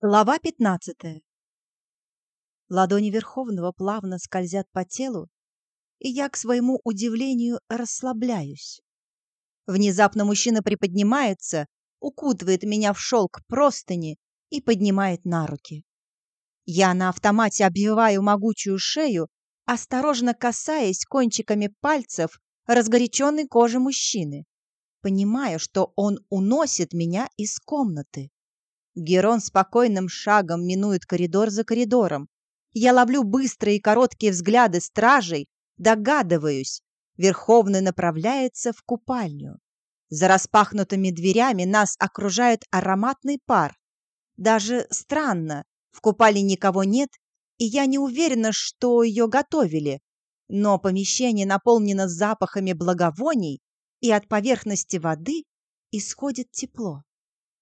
Глава пятнадцатая. Ладони Верховного плавно скользят по телу, и я, к своему удивлению, расслабляюсь. Внезапно мужчина приподнимается, укутывает меня в шелк простыни и поднимает на руки. Я на автомате обвиваю могучую шею, осторожно касаясь кончиками пальцев разгоряченной кожи мужчины, понимая, что он уносит меня из комнаты. Герон спокойным шагом минует коридор за коридором. Я ловлю быстрые и короткие взгляды стражей, догадываюсь, Верховный направляется в купальню. За распахнутыми дверями нас окружает ароматный пар. Даже странно, в купальне никого нет, и я не уверена, что ее готовили, но помещение наполнено запахами благовоний, и от поверхности воды исходит тепло.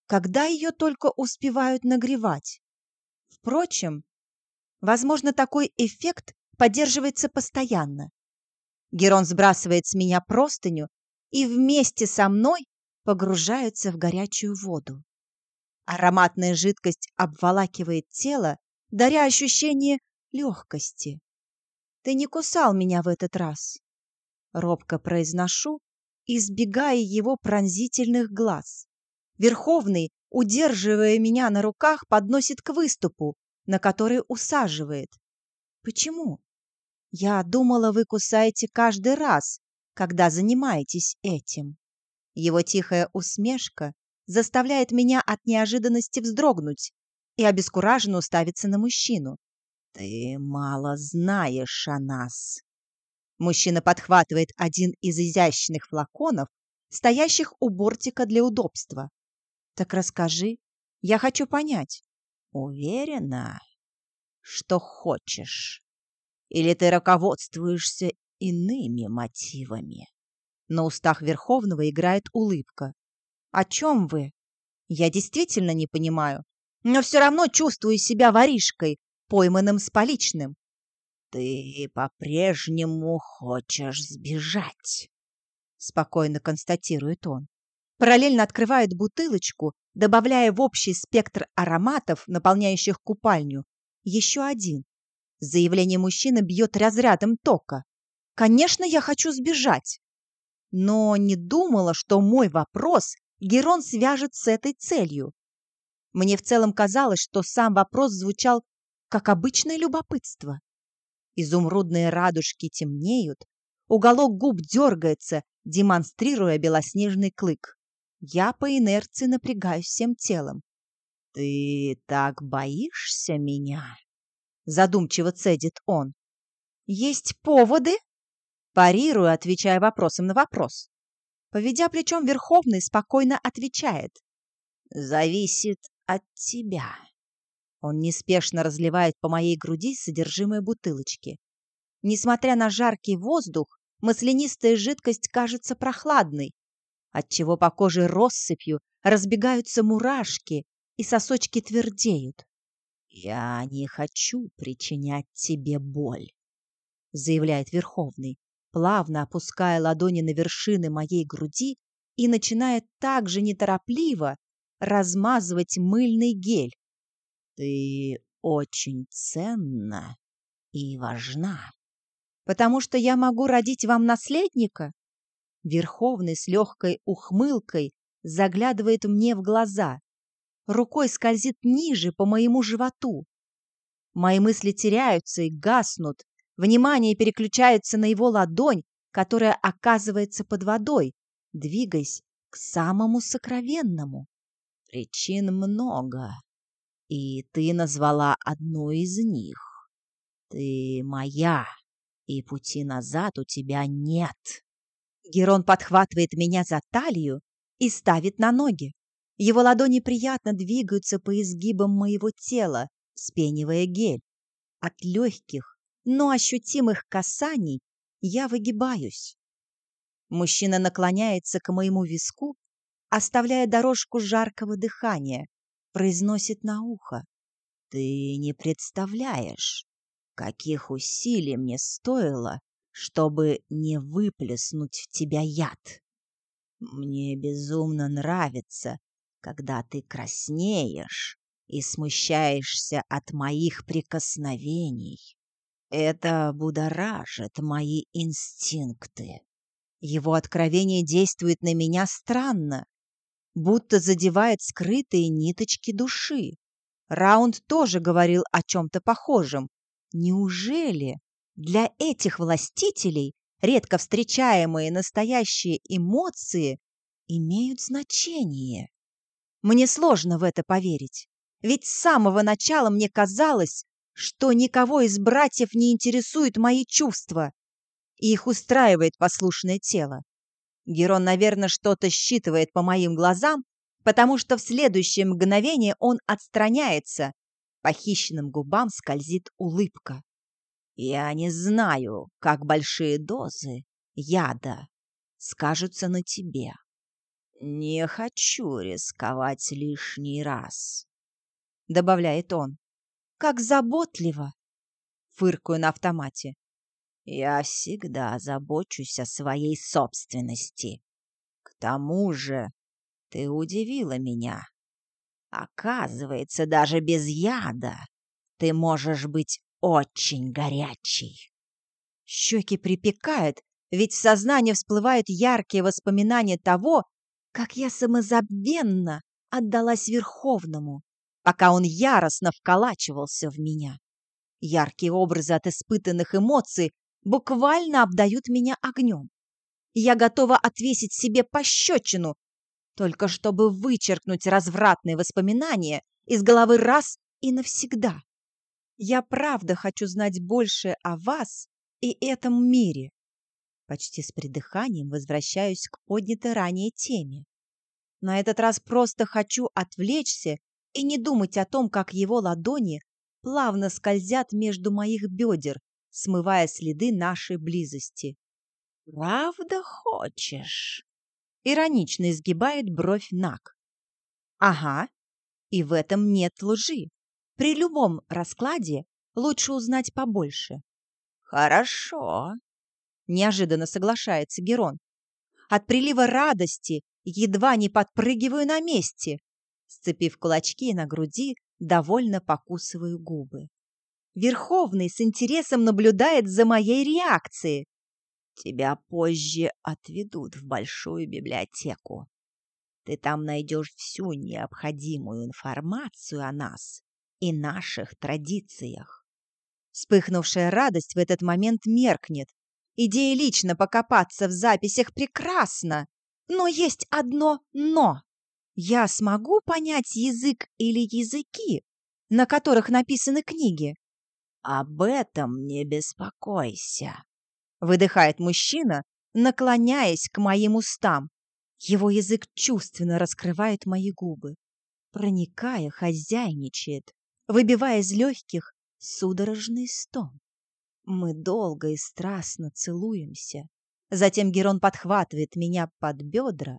Когда ее только успевают нагревать? Впрочем, возможно, такой эффект поддерживается постоянно. Герон сбрасывает с меня простыню и вместе со мной погружается в горячую воду. Ароматная жидкость обволакивает тело, даря ощущение легкости. «Ты не кусал меня в этот раз», — робко произношу, избегая его пронзительных глаз. Верховный, удерживая меня на руках, подносит к выступу, на который усаживает. «Почему?» «Я думала, вы кусаете каждый раз, когда занимаетесь этим». Его тихая усмешка заставляет меня от неожиданности вздрогнуть и обескураженно уставиться на мужчину. «Ты мало знаешь о нас». Мужчина подхватывает один из изящных флаконов, стоящих у бортика для удобства. «Так расскажи, я хочу понять». «Уверена, что хочешь? Или ты руководствуешься иными мотивами?» На устах Верховного играет улыбка. «О чем вы?» «Я действительно не понимаю, но все равно чувствую себя воришкой, пойманным с поличным. «Ты по-прежнему хочешь сбежать», — спокойно констатирует он. Параллельно открывает бутылочку, добавляя в общий спектр ароматов, наполняющих купальню, еще один. Заявление мужчины бьет разрядом тока. «Конечно, я хочу сбежать!» Но не думала, что мой вопрос Герон свяжет с этой целью. Мне в целом казалось, что сам вопрос звучал как обычное любопытство. Изумрудные радужки темнеют, уголок губ дергается, демонстрируя белоснежный клык. Я по инерции напрягаюсь всем телом. «Ты так боишься меня?» Задумчиво цедит он. «Есть поводы?» Парирую, отвечая вопросом на вопрос. Поведя плечом Верховный, спокойно отвечает. «Зависит от тебя». Он неспешно разливает по моей груди содержимое бутылочки. Несмотря на жаркий воздух, маслянистая жидкость кажется прохладной, отчего по коже россыпью разбегаются мурашки и сосочки твердеют. «Я не хочу причинять тебе боль», — заявляет Верховный, плавно опуская ладони на вершины моей груди и начинает также неторопливо размазывать мыльный гель. Ты очень ценна и важна. Потому что я могу родить вам наследника? Верховный с легкой ухмылкой заглядывает мне в глаза. Рукой скользит ниже по моему животу. Мои мысли теряются и гаснут. Внимание переключается на его ладонь, которая оказывается под водой, двигаясь к самому сокровенному. Причин много. И ты назвала одну из них. Ты моя, и пути назад у тебя нет. Герон подхватывает меня за талию и ставит на ноги. Его ладони приятно двигаются по изгибам моего тела, спенивая гель. От легких, но ощутимых касаний я выгибаюсь. Мужчина наклоняется к моему виску, оставляя дорожку жаркого дыхания, произносит на ухо. «Ты не представляешь, каких усилий мне стоило, чтобы не выплеснуть в тебя яд. Мне безумно нравится, когда ты краснеешь, и смущаешься от моих прикосновений. Это будоражит мои инстинкты. Его откровение действует на меня странно, будто задевает скрытые ниточки души. Раунд тоже говорил о чем-то похожем. Неужели для этих властителей редко встречаемые настоящие эмоции имеют значение? Мне сложно в это поверить, ведь с самого начала мне казалось, что никого из братьев не интересуют мои чувства, и их устраивает послушное тело. Герон, наверное, что-то считывает по моим глазам, потому что в следующее мгновение он отстраняется. По хищным губам скользит улыбка. Я не знаю, как большие дозы яда скажутся на тебе. Не хочу рисковать лишний раз, добавляет он. Как заботливо, фыркаю на автомате. Я всегда забочусь о своей собственности. К тому же ты удивила меня. Оказывается, даже без яда ты можешь быть очень горячий. Щеки припекают, ведь в сознании всплывают яркие воспоминания того, как я самозабвенно отдалась Верховному, пока он яростно вколачивался в меня. Яркие образы от испытанных эмоций буквально обдают меня огнем. Я готова отвесить себе пощечину, только чтобы вычеркнуть развратные воспоминания из головы раз и навсегда. Я правда хочу знать больше о вас и этом мире. Почти с придыханием возвращаюсь к поднятой ранее теме. На этот раз просто хочу отвлечься и не думать о том, как его ладони плавно скользят между моих бедер, смывая следы нашей близости. «Правда хочешь?» Иронично изгибает бровь Нак. «Ага, и в этом нет лжи. При любом раскладе лучше узнать побольше». «Хорошо», — неожиданно соглашается Герон. От прилива радости едва не подпрыгиваю на месте. Сцепив кулачки на груди, довольно покусываю губы. Верховный с интересом наблюдает за моей реакцией. Тебя позже отведут в большую библиотеку. Ты там найдешь всю необходимую информацию о нас и наших традициях. Вспыхнувшая радость в этот момент меркнет. Идея лично покопаться в записях прекрасна, но есть одно «но». Я смогу понять язык или языки, на которых написаны книги? «Об этом не беспокойся», — выдыхает мужчина, наклоняясь к моим устам. Его язык чувственно раскрывает мои губы, проникая, хозяйничает, выбивая из легких судорожный стон. Мы долго и страстно целуемся. Затем Герон подхватывает меня под бедра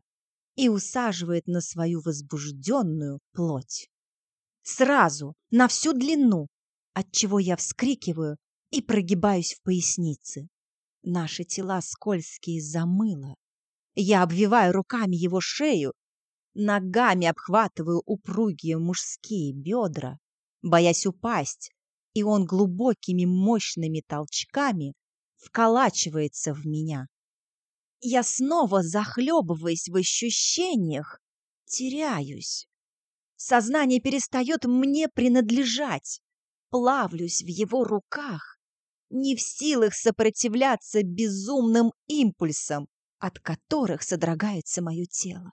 и усаживает на свою возбужденную плоть. Сразу, на всю длину, отчего я вскрикиваю и прогибаюсь в пояснице. Наши тела скользкие замыло. Я обвиваю руками его шею, ногами обхватываю упругие мужские бедра, боясь упасть, и он глубокими мощными толчками вколачивается в меня. Я снова захлебываясь в ощущениях, теряюсь. Сознание перестает мне принадлежать плавлюсь в его руках, не в силах сопротивляться безумным импульсам, от которых содрогается мое тело.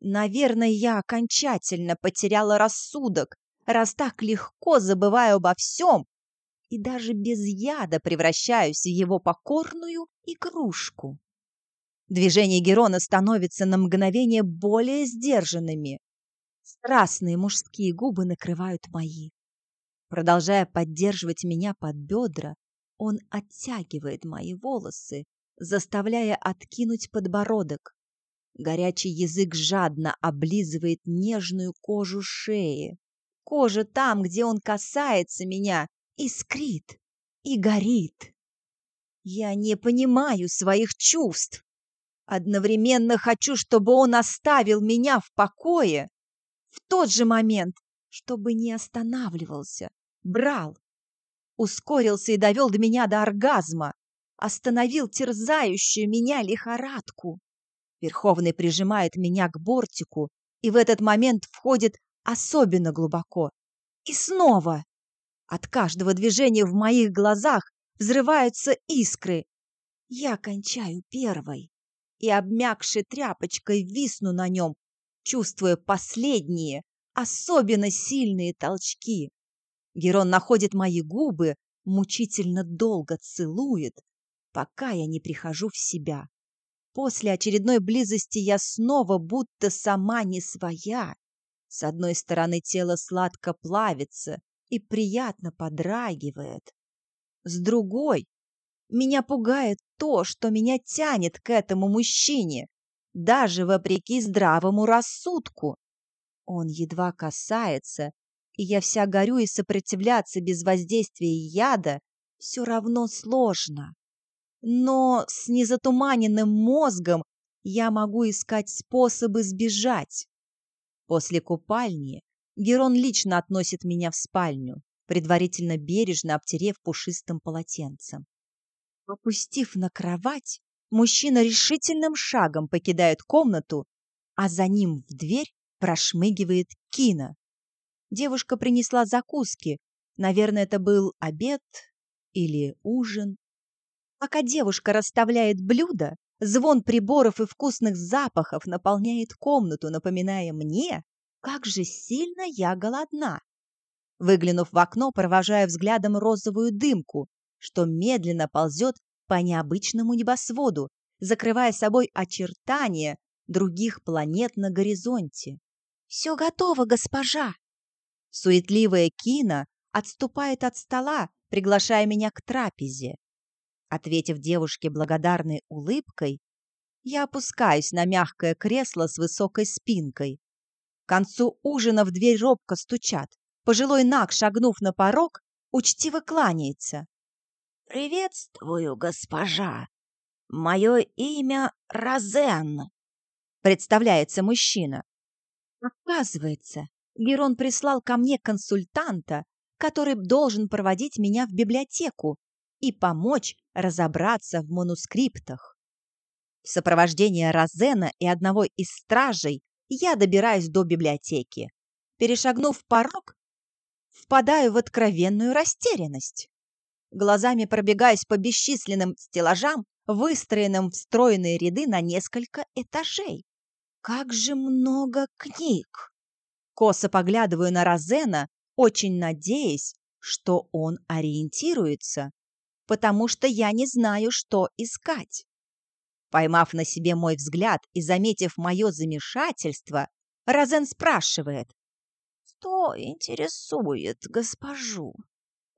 Наверное, я окончательно потеряла рассудок, раз так легко забываю обо всем и даже без яда превращаюсь в его покорную игрушку. Движения Герона становятся на мгновение более сдержанными. Страстные мужские губы накрывают мои. Продолжая поддерживать меня под бедра, он оттягивает мои волосы, заставляя откинуть подбородок. Горячий язык жадно облизывает нежную кожу шеи. Кожа там, где он касается меня, искрит и горит. Я не понимаю своих чувств. Одновременно хочу, чтобы он оставил меня в покое. В тот же момент чтобы не останавливался, брал, ускорился и довел до меня до оргазма, остановил терзающую меня лихорадку. Верховный прижимает меня к бортику, и в этот момент входит особенно глубоко. И снова! От каждого движения в моих глазах взрываются искры. Я кончаю первой и, обмякшей тряпочкой, висну на нем, чувствуя последние, особенно сильные толчки. Герон находит мои губы, мучительно долго целует, пока я не прихожу в себя. После очередной близости я снова будто сама не своя. С одной стороны тело сладко плавится и приятно подрагивает. С другой меня пугает то, что меня тянет к этому мужчине, даже вопреки здравому рассудку. Он едва касается, и я вся горю, и сопротивляться без воздействия яда все равно сложно. Но с незатуманенным мозгом я могу искать способы сбежать. После купальни Герон лично относит меня в спальню, предварительно бережно обтерев пушистым полотенцем. Опустив на кровать, мужчина решительным шагом покидает комнату, а за ним в дверь прошмыгивает Кина. Девушка принесла закуски. Наверное, это был обед или ужин. Пока девушка расставляет блюда, звон приборов и вкусных запахов наполняет комнату, напоминая мне, как же сильно я голодна. Выглянув в окно, провожая взглядом розовую дымку, что медленно ползет по необычному небосводу, закрывая собой очертания других планет на горизонте. «Все готово, госпожа!» Суетливая Кина отступает от стола, приглашая меня к трапезе. Ответив девушке благодарной улыбкой, я опускаюсь на мягкое кресло с высокой спинкой. К концу ужина в дверь робко стучат. Пожилой наг, шагнув на порог, учтиво кланяется. «Приветствую, госпожа. Мое имя Розен», — представляется мужчина. Оказывается, Герон прислал ко мне консультанта, который должен проводить меня в библиотеку и помочь разобраться в манускриптах. В сопровождении Розена и одного из стражей я добираюсь до библиотеки. Перешагнув порог, впадаю в откровенную растерянность. Глазами пробегаюсь по бесчисленным стеллажам, выстроенным в стройные ряды на несколько этажей. Как же много книг! Косо поглядываю на Розена, очень надеясь, что он ориентируется, потому что я не знаю, что искать. Поймав на себе мой взгляд и заметив мое замешательство, Розен спрашивает. «Что интересует госпожу?»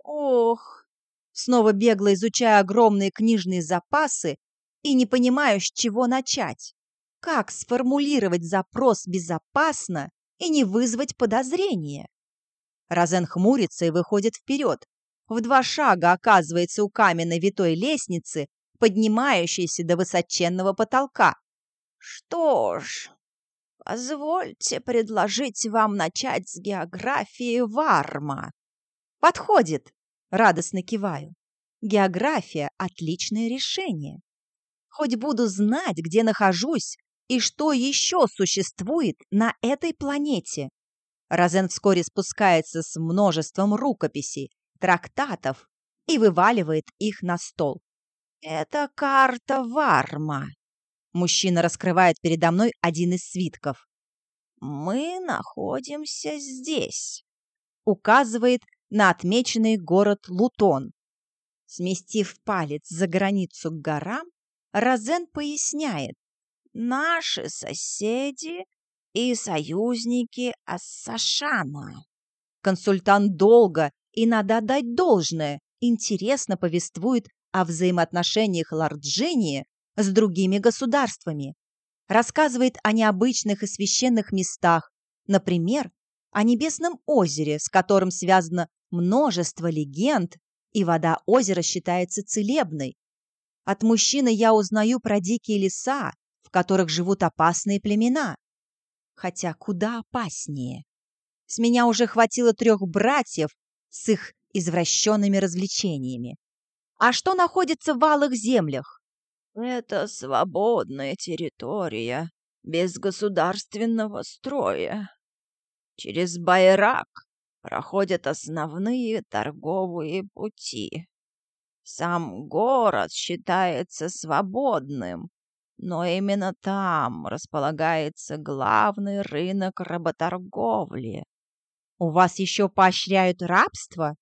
«Ох!» Снова бегло изучая огромные книжные запасы и не понимаю, с чего начать. Как сформулировать запрос безопасно и не вызвать подозрения? Розен хмурится и выходит вперед. В два шага оказывается у каменной витой лестницы, поднимающейся до высоченного потолка. «Что ж, позвольте предложить вам начать с географии Варма». «Подходит!» — радостно киваю. «География — отличное решение. Хоть буду знать, где нахожусь и что еще существует на этой планете». Розен вскоре спускается с множеством рукописей, трактатов и вываливает их на стол. «Это карта Варма». Мужчина раскрывает передо мной один из свитков. «Мы находимся здесь», — указывает на отмеченный город Лутон. Сместив палец за границу к горам, Розен поясняет. «Наши соседи и союзники Ассашана». Консультант долго и, надо отдать должное, интересно повествует о взаимоотношениях Ларджинии с другими государствами. Рассказывает о необычных и священных местах, например, о небесном озере, с которым связано множество легенд, и вода озера считается целебной. От мужчины я узнаю про дикие леса, в которых живут опасные племена. Хотя куда опаснее. С меня уже хватило трех братьев с их извращенными развлечениями. А что находится в алых землях? Это свободная территория, без государственного строя. Через Байрак проходят основные торговые пути. Сам город считается свободным, но именно там располагается главный рынок работорговли. У вас еще поощряют рабство?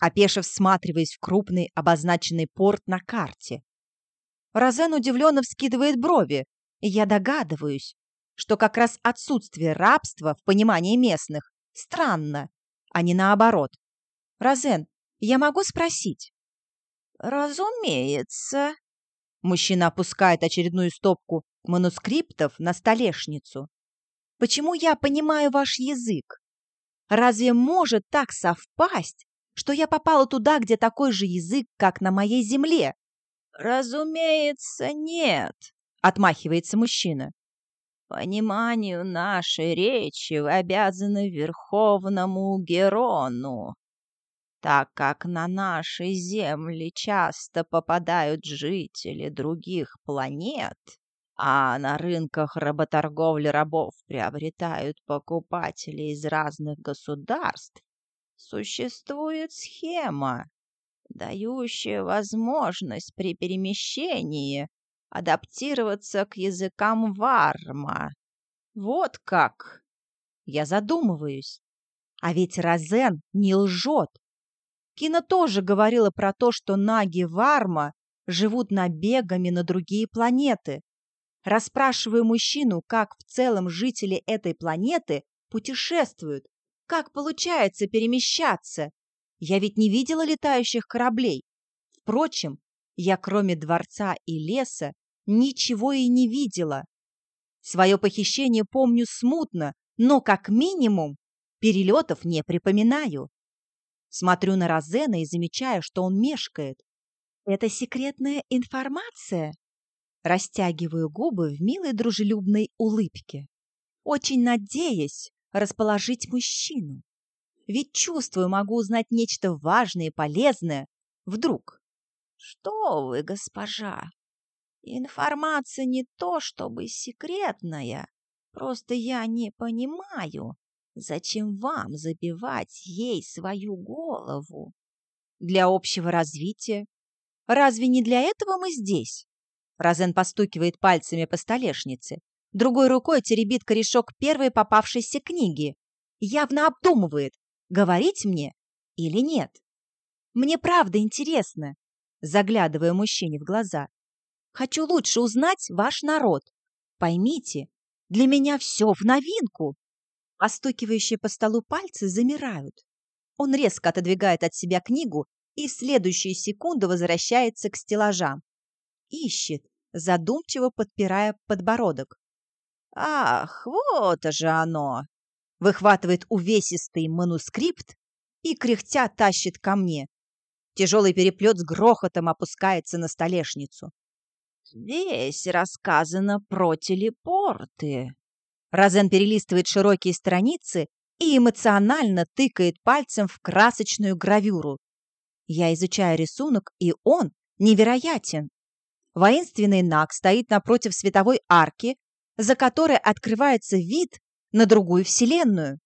Опешив, всматриваясь в крупный обозначенный порт на карте. Розен удивленно вскидывает брови, и я догадываюсь, что как раз отсутствие рабства в понимании местных странно, а не наоборот. Розен, я могу спросить? Разумеется. Мужчина опускает очередную стопку манускриптов на столешницу. Почему я понимаю ваш язык? Разве может так совпасть, что я попала туда, где такой же язык, как на моей земле? Разумеется, нет, отмахивается мужчина. Пониманию нашей речи вы обязаны Верховному Герону, так как на наши земли часто попадают жители других планет, а на рынках работорговли рабов приобретают покупатели из разных государств, существует схема, дающая возможность при перемещении адаптироваться к языкам варма. Вот как! Я задумываюсь. А ведь Розен не лжет. Кина тоже говорила про то, что наги Варма живут набегами на другие планеты. Расспрашиваю мужчину, как в целом жители этой планеты путешествуют, как получается перемещаться. Я ведь не видела летающих кораблей. Впрочем, я кроме дворца и леса ничего и не видела. Свое похищение помню смутно, но как минимум перелетов не припоминаю. Смотрю на Розена и замечаю, что он мешкает. Это секретная информация? Растягиваю губы в милой дружелюбной улыбке, очень надеясь расположить мужчину. Ведь чувствую, могу узнать нечто важное и полезное. Вдруг. Что вы, госпожа? Информация не то чтобы секретная. Просто я не понимаю, Зачем вам забивать ей свою голову? Для общего развития. Разве не для этого мы здесь? Розен постукивает пальцами по столешнице. Другой рукой теребит корешок первой попавшейся книги. Явно обдумывает, говорить мне или нет. Мне правда интересно, заглядывая мужчине в глаза. Хочу лучше узнать ваш народ. Поймите, для меня все в новинку. Постукивающие по столу пальцы замирают. Он резко отодвигает от себя книгу и в следующую секунду возвращается к стеллажам. Ищет, задумчиво подпирая подбородок. «Ах, вот же оно!» Выхватывает увесистый манускрипт и, кряхтя, тащит ко мне. Тяжелый переплет с грохотом опускается на столешницу. «Здесь рассказано про телепорты», Розен перелистывает широкие страницы и эмоционально тыкает пальцем в красочную гравюру. Я изучаю рисунок, и он невероятен. Воинственный наг стоит напротив световой арки, за которой открывается вид на другую вселенную.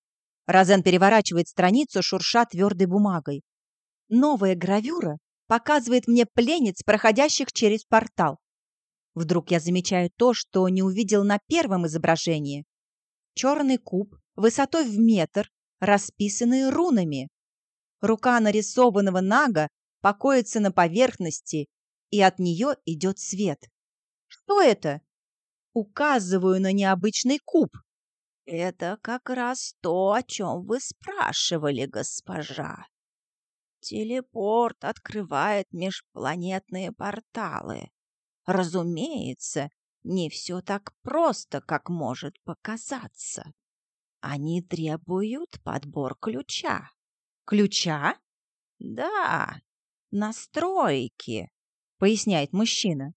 Розен переворачивает страницу, шурша твердой бумагой. Новая гравюра показывает мне пленниц, проходящих через портал. Вдруг я замечаю то, что не увидел на первом изображении. Черный куб высотой в метр, расписанный рунами. Рука нарисованного нага покоится на поверхности, и от нее идет свет. Что это? Указываю на необычный куб. Это как раз то, о чем вы спрашивали, госпожа. Телепорт открывает межпланетные порталы. Разумеется, не все так просто, как может показаться. Они требуют подбор ключа. Ключа? Да, настройки, поясняет мужчина.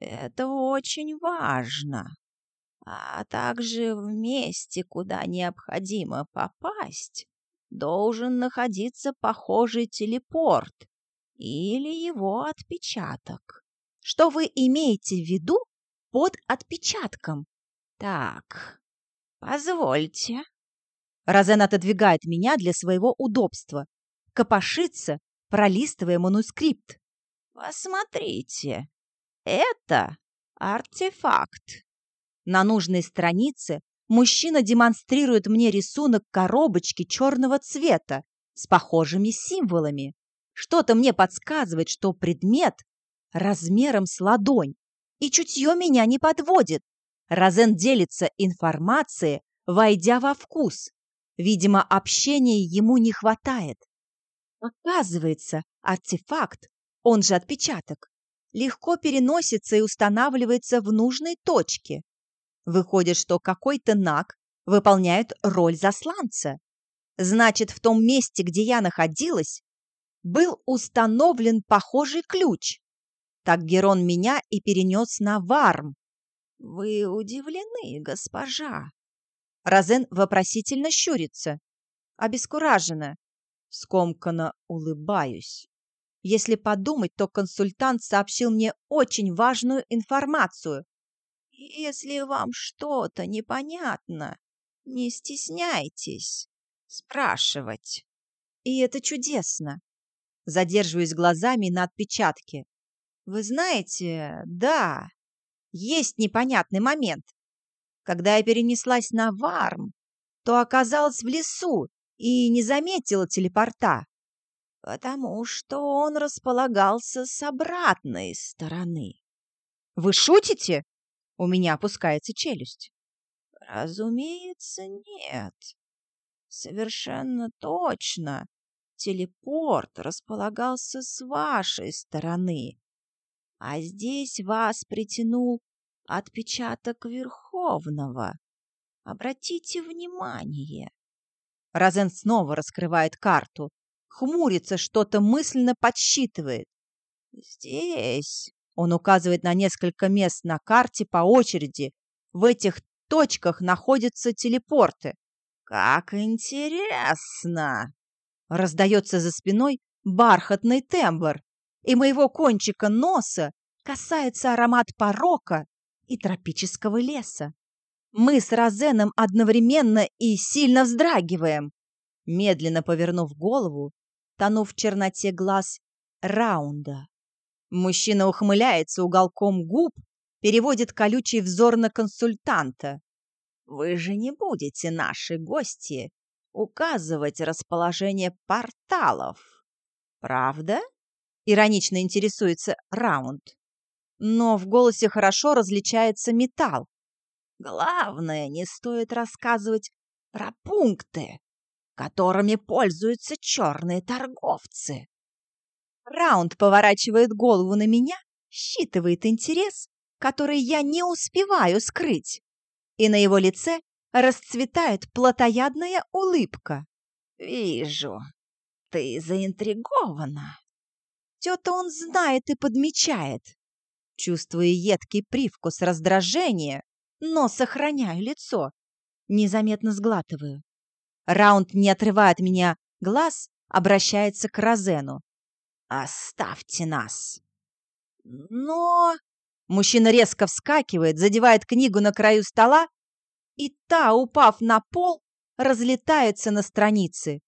Это очень важно. а также в месте, куда необходимо попасть, должен находиться похожий телепорт или его отпечаток. Что вы имеете в виду под отпечатком? Так, позвольте. Розен отодвигает меня для своего удобства. Копошится, пролистывая манускрипт. Посмотрите, это артефакт. На нужной странице мужчина демонстрирует мне рисунок коробочки черного цвета с похожими символами. Что-то мне подсказывает, что предмет размером с ладонь, и чутье меня не подводит. Розен делится информацией, войдя во вкус. Видимо, общения ему не хватает. Оказывается, артефакт, он же отпечаток, легко переносится и устанавливается в нужной точке. Выходит, что какой-то наг выполняет роль засланца. Значит, в том месте, где я находилась, был установлен похожий ключ. Так Герон меня и перенес на Варм. Вы удивлены, госпожа? Розен вопросительно щурится. Обескуражена. Скомканно улыбаюсь. Если подумать, то консультант сообщил мне очень важную информацию. Если вам что-то непонятно, не стесняйтесь спрашивать. И это чудесно. Задерживаюсь глазами на отпечатке. Вы знаете, да, есть непонятный момент. Когда я перенеслась на Варм, то оказалась в лесу и не заметила телепорта. Потому что он располагался с обратной стороны. Вы шутите? У меня опускается челюсть. Разумеется, нет. Совершенно точно. Телепорт располагался с вашей стороны, а здесь вас притянул отпечаток Верховного. Обратите внимание. Розен снова раскрывает карту, хмурится, что-то мысленно подсчитывает. Здесь он указывает на несколько мест на карте по очереди. В этих точках находятся телепорты. Как интересно! Раздается за спиной бархатный тембр и моего кончика носа касается аромат порока и тропического леса. Мы с Розеном одновременно и сильно вздрагиваем. Медленно повернув голову, тону в черноте глаз раунда. Мужчина ухмыляется уголком губ, переводит колючий взор на консультанта. «Вы же не будете, наши гости, указывать расположение порталов, правда?» Иронично интересуется Раунд. Но в голосе хорошо различается металл. Главное, не стоит рассказывать про пункты, которыми пользуются черные торговцы. Раунд поворачивает голову на меня, считывает интерес, который я не успеваю скрыть, и на его лице расцветает плотоядная улыбка. «Вижу, ты заинтригована. Все-то он знает и подмечает. Чувствую едкий привкус раздражения, но сохраняю лицо. Незаметно сглатываю. Раунд, не отрывает меня глаз, обращается к Розену. «Оставьте нас!» «Но...» Мужчина резко вскакивает, задевает книгу на краю стола, и та, упав на пол, разлетается на страницы.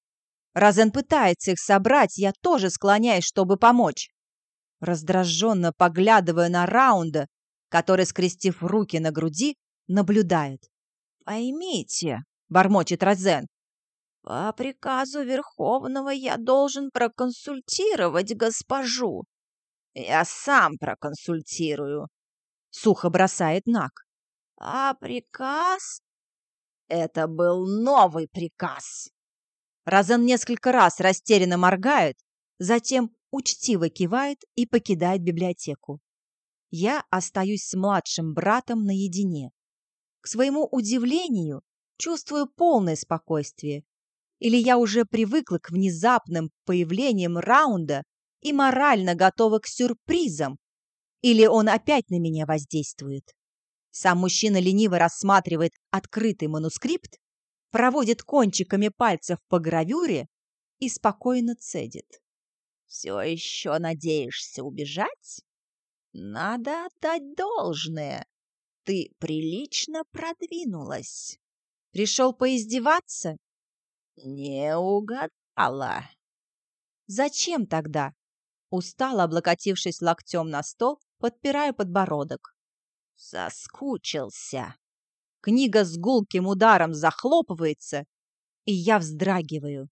Розен пытается их собрать, я тоже склоняюсь, чтобы помочь. Раздраженно поглядывая на Раунда, который, скрестив руки на груди, наблюдает. «Поймите», — бормочет Розен, «по приказу Верховного я должен проконсультировать госпожу. Я сам проконсультирую», — сухо бросает Нак. «А приказ?» «Это был новый приказ». Розен несколько раз растерянно моргает, затем учтиво кивает и покидает библиотеку. Я остаюсь с младшим братом наедине. К своему удивлению, чувствую полное спокойствие. Или я уже привыкла к внезапным появлениям раунда и морально готова к сюрпризам, или он опять на меня воздействует. Сам мужчина лениво рассматривает открытый манускрипт, проводит кончиками пальцев по гравюре и спокойно цедит. «Все еще надеешься убежать? Надо отдать должное. Ты прилично продвинулась. Пришел поиздеваться? Не угадала. Зачем тогда? Устало облокотившись локтем на стол, подпираю подбородок. Соскучился. Книга с гулким ударом захлопывается, и я вздрагиваю.